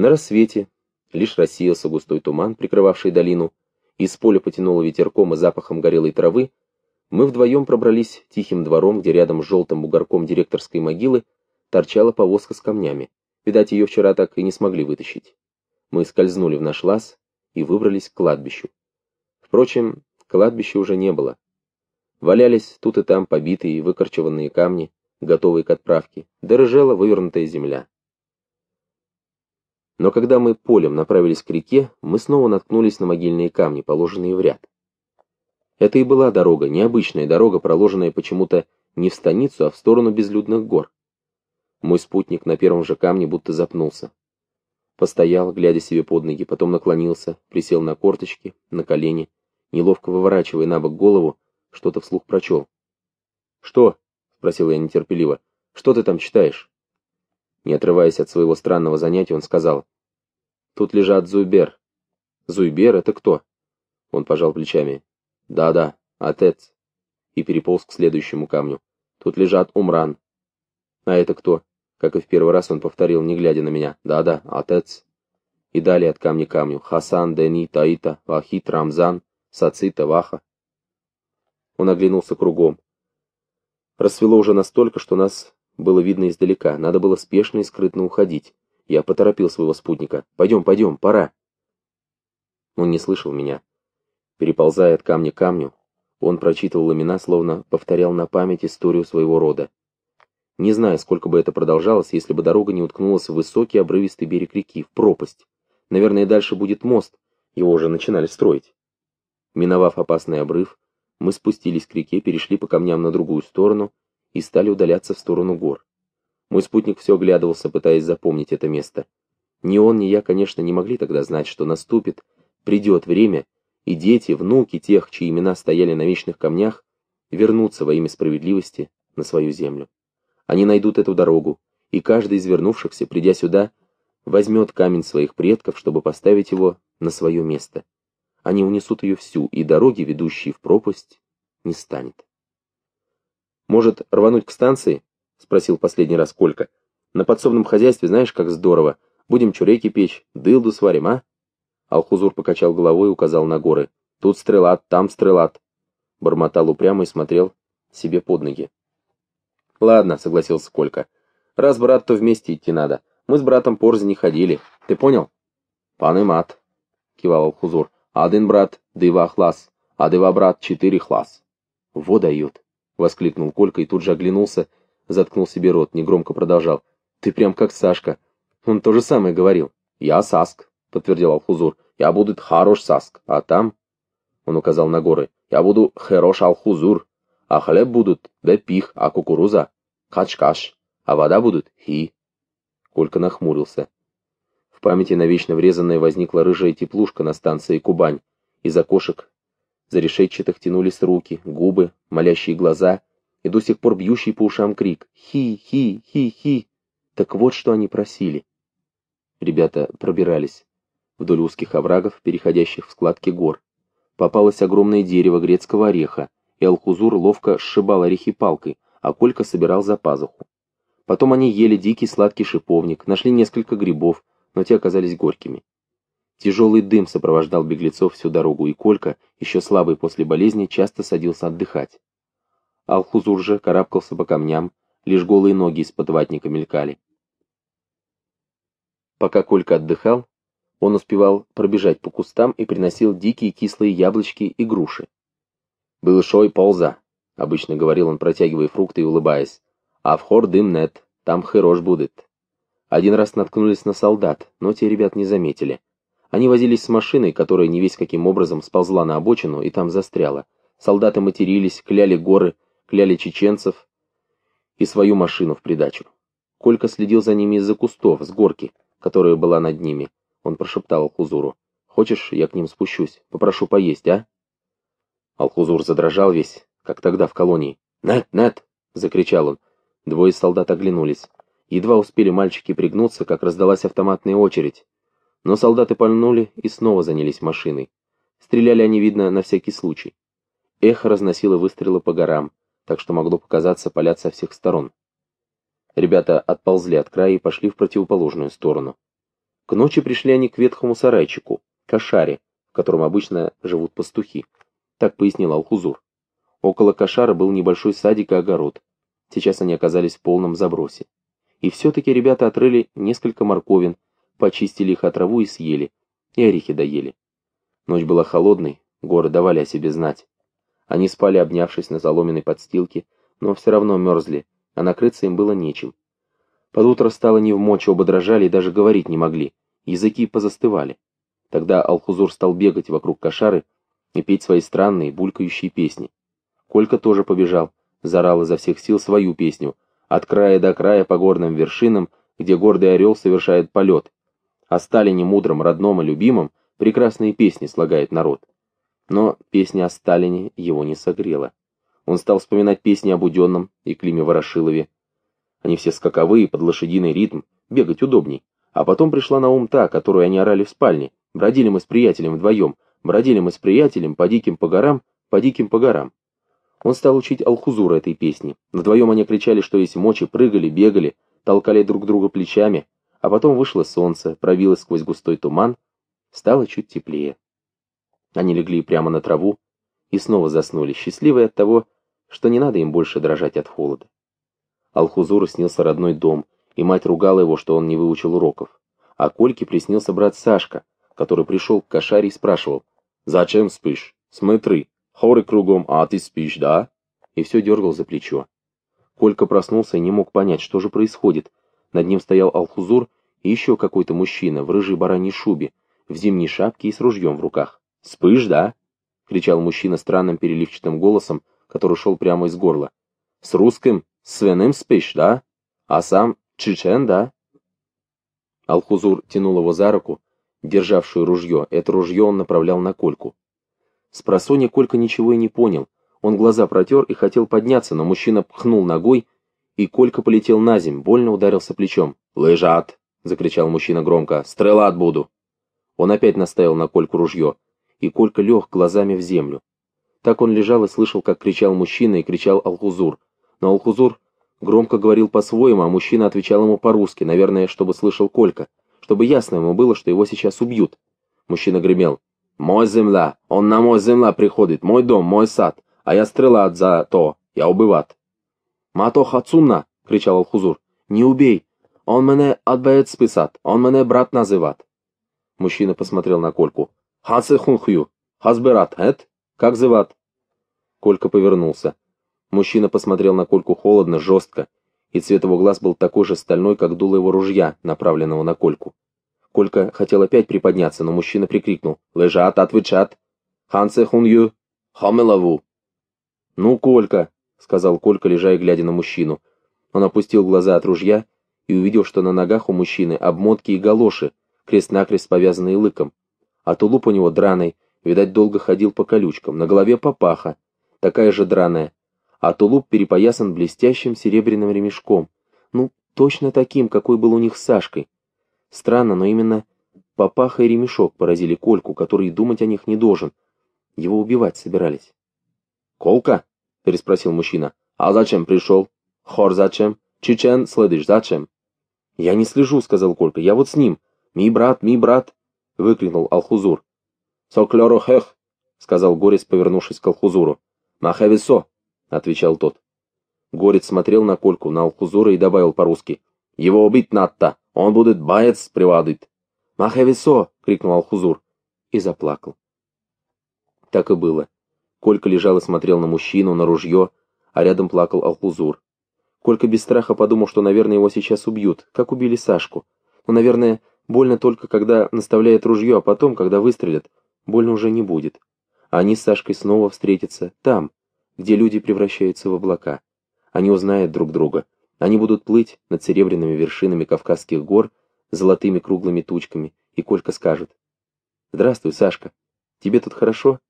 На рассвете лишь рассеялся густой туман, прикрывавший долину, из поля потянуло ветерком и запахом горелой травы, мы вдвоем пробрались тихим двором, где рядом с желтым бугорком директорской могилы торчала повозка с камнями. Видать, ее вчера так и не смогли вытащить. Мы скользнули в наш лаз и выбрались к кладбищу. Впрочем, кладбища уже не было. Валялись тут и там побитые и выкорчеванные камни, готовые к отправке, дорожала вывернутая земля. Но когда мы полем направились к реке, мы снова наткнулись на могильные камни, положенные в ряд. Это и была дорога, необычная дорога, проложенная почему-то не в станицу, а в сторону безлюдных гор. Мой спутник на первом же камне будто запнулся. Постоял, глядя себе под ноги, потом наклонился, присел на корточки, на колени, неловко выворачивая на бок голову, что-то вслух прочел. «Что?» — спросил я нетерпеливо. «Что ты там читаешь?» Не отрываясь от своего странного занятия, он сказал. «Тут лежат Зуйбер». «Зуйбер — это кто?» Он пожал плечами. «Да-да, отец». И переполз к следующему камню. «Тут лежат Умран». «А это кто?» Как и в первый раз он повторил, не глядя на меня. «Да-да, отец». И далее от камня к камню. Хасан, Дени, Таита, Вахит, Рамзан, Сацита, Ваха. Он оглянулся кругом. Рассвело уже настолько, что нас было видно издалека. Надо было спешно и скрытно уходить. Я поторопил своего спутника. «Пойдем, пойдем, пора». Он не слышал меня. Переползая от камня к камню, он прочитывал имена, словно повторял на память историю своего рода. Не знаю, сколько бы это продолжалось, если бы дорога не уткнулась в высокий обрывистый берег реки, в пропасть. Наверное, дальше будет мост, его уже начинали строить. Миновав опасный обрыв, мы спустились к реке, перешли по камням на другую сторону и стали удаляться в сторону гор. Мой спутник все оглядывался, пытаясь запомнить это место. Ни он, ни я, конечно, не могли тогда знать, что наступит, придет время, и дети, внуки тех, чьи имена стояли на вечных камнях, вернутся во имя справедливости на свою землю. Они найдут эту дорогу, и каждый из вернувшихся, придя сюда, возьмет камень своих предков, чтобы поставить его на свое место. Они унесут ее всю, и дороги, ведущие в пропасть, не станет. «Может, рвануть к станции?» — спросил последний раз Колька. «На подсобном хозяйстве знаешь, как здорово. Будем чуреки печь, дылду сварим, а?» Алхузур покачал головой и указал на горы. «Тут стрелат, там стрелат». Бормотал упрямо и смотрел себе под ноги. «Ладно», — согласился Колька. «Раз брат, то вместе идти надо. Мы с братом порзе не ходили. Ты понял?» «Пан и мат», — кивал Алхузур. «Один брат, два хлас, а два брат, четыре хлас». «Во дает», — воскликнул Колька и тут же оглянулся, заткнул себе рот, негромко продолжал. «Ты прям как Сашка. Он то же самое говорил». «Я Саск», — подтвердил Алхузур. «Я буду хорош Саск, а там...» Он указал на горы. «Я буду хорош Алхузур, а хлеб будут бепих, а кукуруза качкаш, а вода будут хи. Колька нахмурился. В памяти навечно врезанная возникла рыжая теплушка на станции Кубань. Из окошек зарешетчатых тянулись руки, губы, молящие глаза и до сих пор бьющий по ушам крик «Хи-хи-хи-хи!» Так вот, что они просили. Ребята пробирались вдоль узких оврагов, переходящих в складки гор. Попалось огромное дерево грецкого ореха, и Алхузур ловко сшибал орехи палкой, а Колька собирал за пазуху. Потом они ели дикий сладкий шиповник, нашли несколько грибов, но те оказались горькими. Тяжелый дым сопровождал беглецов всю дорогу, и Колька, еще слабый после болезни, часто садился отдыхать. Алхузур же карабкался по камням, лишь голые ноги из-под ватника мелькали. Пока Колька отдыхал, он успевал пробежать по кустам и приносил дикие кислые яблочки и груши. «Был шой полза», — обычно говорил он, протягивая фрукты и улыбаясь. «А в хор дым нет, там херош будет». Один раз наткнулись на солдат, но те ребят не заметили. Они возились с машиной, которая не весь каким образом сползла на обочину и там застряла. Солдаты матерились, кляли горы, кляли чеченцев и свою машину в придачу. Колька следил за ними из-за кустов, с горки, которая была над ними. Он прошептал Хузуру. «Хочешь, я к ним спущусь? Попрошу поесть, а?» Алхузур задрожал весь, как тогда в колонии. «Нет, нет!» — закричал он. Двое солдат оглянулись. Едва успели мальчики пригнуться, как раздалась автоматная очередь. Но солдаты пальнули и снова занялись машиной. Стреляли они, видно, на всякий случай. Эхо разносило выстрелы по горам, так что могло показаться палят со всех сторон. Ребята отползли от края и пошли в противоположную сторону. К ночи пришли они к ветхому сарайчику, кошаре, в котором обычно живут пастухи. Так пояснил Алхузур. Около кошара был небольшой садик и огород. Сейчас они оказались в полном забросе. И все-таки ребята отрыли несколько морковин, почистили их от траву и съели, и орехи доели. Ночь была холодной, горы давали о себе знать. Они спали, обнявшись на соломенной подстилке, но все равно мерзли, а накрыться им было нечем. Под утро стало не в мочь, оба дрожали и даже говорить не могли, языки позастывали. Тогда Алхузур стал бегать вокруг кошары и петь свои странные, булькающие песни. Колька тоже побежал, зарал изо всех сил свою песню, от края до края по горным вершинам, где гордый орел совершает полет. О Сталине мудром, родном и любимом прекрасные песни слагает народ. Но песня о Сталине его не согрела. Он стал вспоминать песни об Уденном и Климе Ворошилове. Они все скаковые, под лошадиный ритм, бегать удобней. А потом пришла на ум та, которую они орали в спальне. Бродили мы с приятелем вдвоем, бродили мы с приятелем по диким по горам, по диким по горам. Он стал учить Алхузура этой песни. Вдвоем они кричали, что есть мочи, прыгали, бегали, толкали друг друга плечами, а потом вышло солнце, пробилось сквозь густой туман, стало чуть теплее. Они легли прямо на траву и снова заснули, счастливые от того, что не надо им больше дрожать от холода. Алхузуру снился родной дом, и мать ругала его, что он не выучил уроков. А Кольке приснился брат Сашка, который пришел к кошаре и спрашивал, «Зачем спишь? Смотри, хоры кругом, а ты спишь, да?» И все дергал за плечо. Колька проснулся и не мог понять, что же происходит. Над ним стоял Алхузур и еще какой-то мужчина в рыжей бараньей шубе, в зимней шапке и с ружьем в руках. «Спишь, да?» — кричал мужчина странным переливчатым голосом, который шел прямо из горла. «С русским, свиным спишь, да? А сам чечен, да?» Алхузур тянул его за руку, державшую ружье. Это ружье он направлял на Кольку. С просонья Колька ничего и не понял. Он глаза протер и хотел подняться, но мужчина пхнул ногой, и Колька полетел на земь, больно ударился плечом. «Лежат!» — закричал мужчина громко. «Стрелат буду!» Он опять наставил на Кольку ружье, и Колька лег глазами в землю. Так он лежал и слышал, как кричал мужчина и кричал Алхузур. Но Алхузур громко говорил по-своему, а мужчина отвечал ему по-русски, наверное, чтобы слышал Колька, чтобы ясно ему было, что его сейчас убьют. Мужчина гремел. «Мой земля! Он на мой земля приходит! Мой дом, мой сад! А я стрелат за то! Я убиват!» «Мато хацумна!» — кричал Алхузур. «Не убей! Он мене отбает списат! Он мене брат называт!» Мужчина посмотрел на Кольку. «Хасе хунхью! Хазберат, эт? Как зыват?» Колька повернулся. Мужчина посмотрел на Кольку холодно, жестко, и цвет его глаз был такой же стальной, как дуло его ружья, направленного на Кольку. Колька хотел опять приподняться, но мужчина прикрикнул. «Лежат, отвечат! Хансе хунью! Хамелаву!» «Ну, Колька!» — сказал Колька, лежа и глядя на мужчину. Он опустил глаза от ружья и увидел, что на ногах у мужчины обмотки и галоши, крест-накрест повязанный лыком. А тулуп у него драный, видать, долго ходил по колючкам, на голове папаха, такая же драная, а тулуп перепоясан блестящим серебряным ремешком, ну, точно таким, какой был у них с Сашкой. Странно, но именно папаха и ремешок поразили Кольку, который думать о них не должен. Его убивать собирались. «Колка?» — переспросил мужчина. «А зачем пришел? Хор зачем? Чечен следишь зачем?» «Я не слежу», — сказал Колька. «Я вот с ним. «Ми брат, ми брат!» — выкрикнул Алхузур. «Соклёру хэх!» — сказал Горец, повернувшись к Алхузуру. «Махависо!» — отвечал тот. Горец смотрел на Кольку, на Алхузура и добавил по-русски. «Его убить надо! Он будет боец приводить!» «Махависо!» — крикнул Алхузур. И заплакал. Так и было. Колька лежал и смотрел на мужчину, на ружье, а рядом плакал Алхузур. Колька без страха подумал, что, наверное, его сейчас убьют, как убили Сашку. Но, наверное, Больно только, когда наставляет ружье, а потом, когда выстрелят, больно уже не будет. Они с Сашкой снова встретятся там, где люди превращаются в облака. Они узнают друг друга. Они будут плыть над серебряными вершинами Кавказских гор, золотыми круглыми тучками, и Колька скажет. «Здравствуй, Сашка. Тебе тут хорошо?»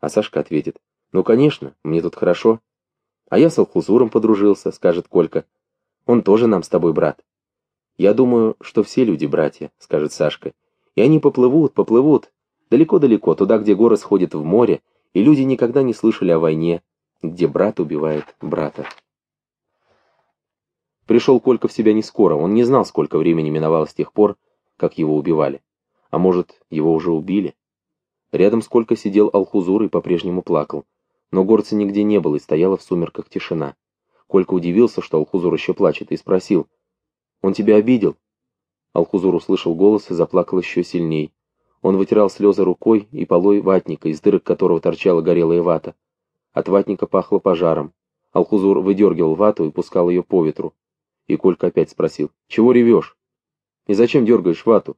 А Сашка ответит. «Ну, конечно, мне тут хорошо». «А я с Алхузуром подружился», — скажет Колька. «Он тоже нам с тобой брат». «Я думаю, что все люди братья», — скажет Сашка. «И они поплывут, поплывут, далеко-далеко, туда, где горы сходят в море, и люди никогда не слышали о войне, где брат убивает брата». Пришел Колька в себя не скоро, он не знал, сколько времени миновало с тех пор, как его убивали. А может, его уже убили? Рядом сколько сидел Алхузур и по-прежнему плакал. Но горца нигде не было, и стояла в сумерках тишина. Колька удивился, что Алхузур еще плачет, и спросил, «Он тебя обидел?» Алхузур услышал голос и заплакал еще сильней. Он вытирал слезы рукой и полой ватника, из дырок которого торчала горелая вата. От ватника пахло пожаром. Алхузур выдергивал вату и пускал ее по ветру. И Колька опять спросил, «Чего ревешь? И зачем дергаешь вату?»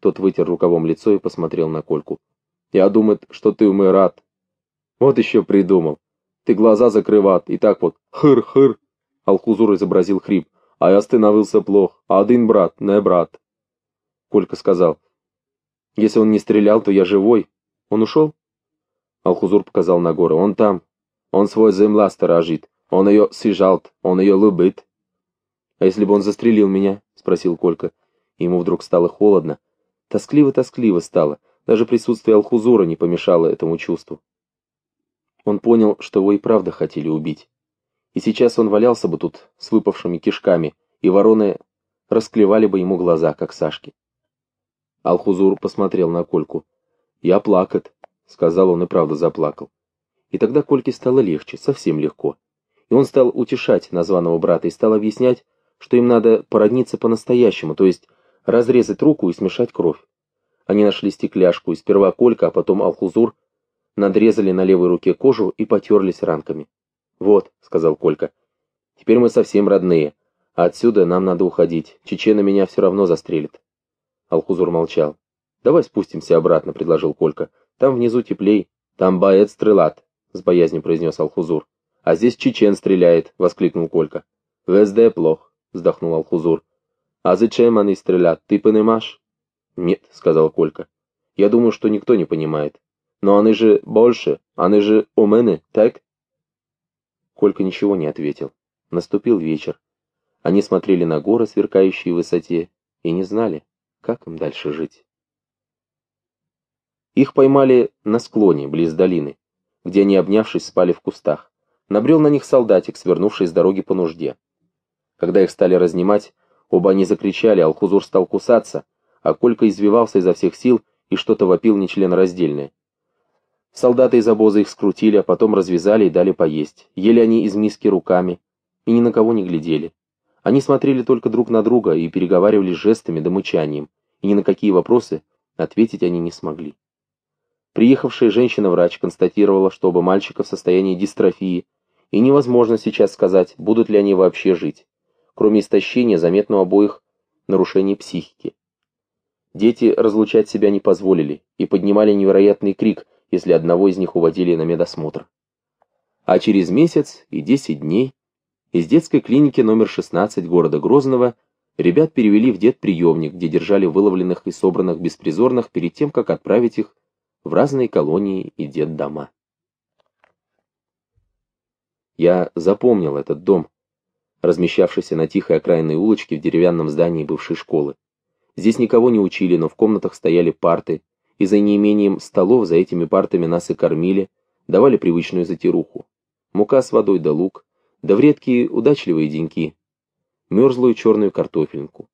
Тот вытер рукавом лицо и посмотрел на Кольку. «Я думаю, что ты умират». «Вот еще придумал. Ты глаза закрыват, и так вот, хыр-хыр». Алхузур изобразил хрип. «А я становился плох. Один брат, не брат». Колька сказал, если он не стрелял, то я живой. Он ушел? Алхузур показал на гору. Он там. Он свой земля сторожит. Он ее сижалт. Он ее любит. А если бы он застрелил меня? Спросил Колька. Ему вдруг стало холодно. Тоскливо-тоскливо стало. Даже присутствие Алхузура не помешало этому чувству. Он понял, что его и правда хотели убить. И сейчас он валялся бы тут с выпавшими кишками, и вороны расклевали бы ему глаза, как Сашки. Алхузур посмотрел на Кольку. «Я плакат», — сказал он и правда заплакал. И тогда Кольке стало легче, совсем легко. И он стал утешать названного брата и стал объяснять, что им надо породниться по-настоящему, то есть разрезать руку и смешать кровь. Они нашли стекляшку, и сперва Колька, а потом Алхузур надрезали на левой руке кожу и потерлись ранками. «Вот», — сказал Колька, — «теперь мы совсем родные, а отсюда нам надо уходить, чечены меня все равно застрелят». Алхузур молчал. «Давай спустимся обратно», — предложил Колька. «Там внизу теплей. Там боец стрелат», — с боязнью произнес Алхузур. «А здесь чечен стреляет», — воскликнул Колька. «Везде плох», — вздохнул Алхузур. «А зачем они стрелят, ты понимаешь?» «Нет», — сказал Колька. «Я думаю, что никто не понимает. Но они же больше, они же у меня, так?» Колька ничего не ответил. Наступил вечер. Они смотрели на горы, сверкающие в высоте, и не знали, как им дальше жить? Их поймали на склоне, близ долины, где они, обнявшись, спали в кустах. Набрел на них солдатик, свернувший с дороги по нужде. Когда их стали разнимать, оба они закричали, Алхузур стал кусаться, а Колька извивался изо всех сил и что-то вопил нечленораздельное. Солдаты из обоза их скрутили, а потом развязали и дали поесть. Ели они из миски руками и ни на кого не глядели. Они смотрели только друг на друга и переговаривались жестами да мычанием, и ни на какие вопросы ответить они не смогли. Приехавшая женщина-врач констатировала, что оба мальчика в состоянии дистрофии, и невозможно сейчас сказать, будут ли они вообще жить. Кроме истощения, заметно у обоих нарушение психики. Дети разлучать себя не позволили и поднимали невероятный крик, если одного из них уводили на медосмотр. А через месяц и десять дней из детской клиники номер 16 города Грозного ребят перевели в детприемник, где держали выловленных и собранных беспризорных перед тем, как отправить их в разные колонии и детдома. Я запомнил этот дом, размещавшийся на тихой окраинной улочке в деревянном здании бывшей школы. Здесь никого не учили, но в комнатах стояли парты, и за неимением столов за этими партами нас и кормили, давали привычную затируху. Мука с водой да лук, да в редкие удачливые деньки, мерзлую черную картофельку.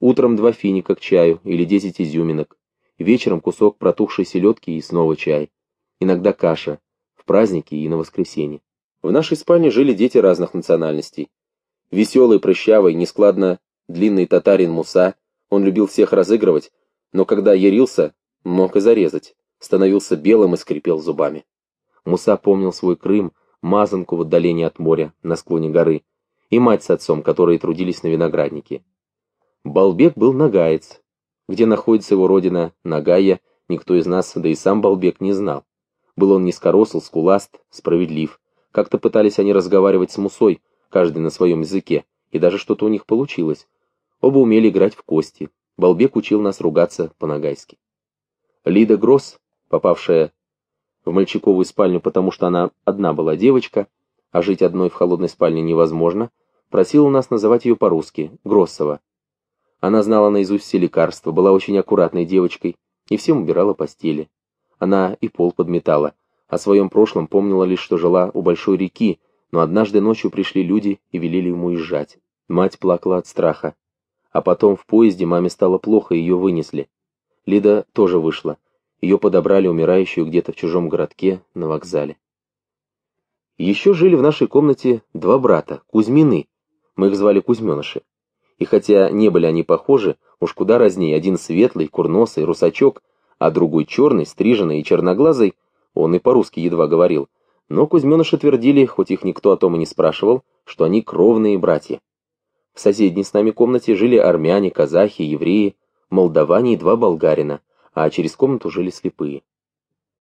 Утром два финика к чаю или десять изюминок, вечером кусок протухшей селедки и снова чай, иногда каша, в праздники и на воскресенье. В нашей спальне жили дети разных национальностей. Веселый, прыщавый, нескладно длинный татарин Муса, он любил всех разыгрывать, но когда ярился, мог и зарезать, становился белым и скрипел зубами. Муса помнил свой Крым, мазанку в отдалении от моря, на склоне горы, и мать с отцом, которые трудились на винограднике. Балбек был нагаец. Где находится его родина, Нагая, никто из нас, да и сам Балбек не знал. Был он низкоросл, скуласт, справедлив. Как-то пытались они разговаривать с Мусой, каждый на своем языке, и даже что-то у них получилось. Оба умели играть в кости. Балбек учил нас ругаться по-нагайски. Лида Гросс, попавшая в мальчиковую спальню, потому что она одна была девочка, а жить одной в холодной спальне невозможно, просила нас называть ее по-русски, Гроссова. Она знала наизусть все лекарства, была очень аккуратной девочкой и всем убирала постели. Она и пол подметала. О своем прошлом помнила лишь, что жила у большой реки, но однажды ночью пришли люди и велели ему уезжать. Мать плакала от страха. А потом в поезде маме стало плохо, ее вынесли. Лида тоже вышла. Ее подобрали умирающую где-то в чужом городке на вокзале. Еще жили в нашей комнате два брата, Кузьмины. Мы их звали Кузьменыши. И хотя не были они похожи, уж куда разней, один светлый, курносый, русачок, а другой черный, стриженный и черноглазый, он и по-русски едва говорил, но Кузьменыши твердили, хоть их никто о том и не спрашивал, что они кровные братья. В соседней с нами комнате жили армяне, казахи, евреи, молдаване и два болгарина, а через комнату жили слепые.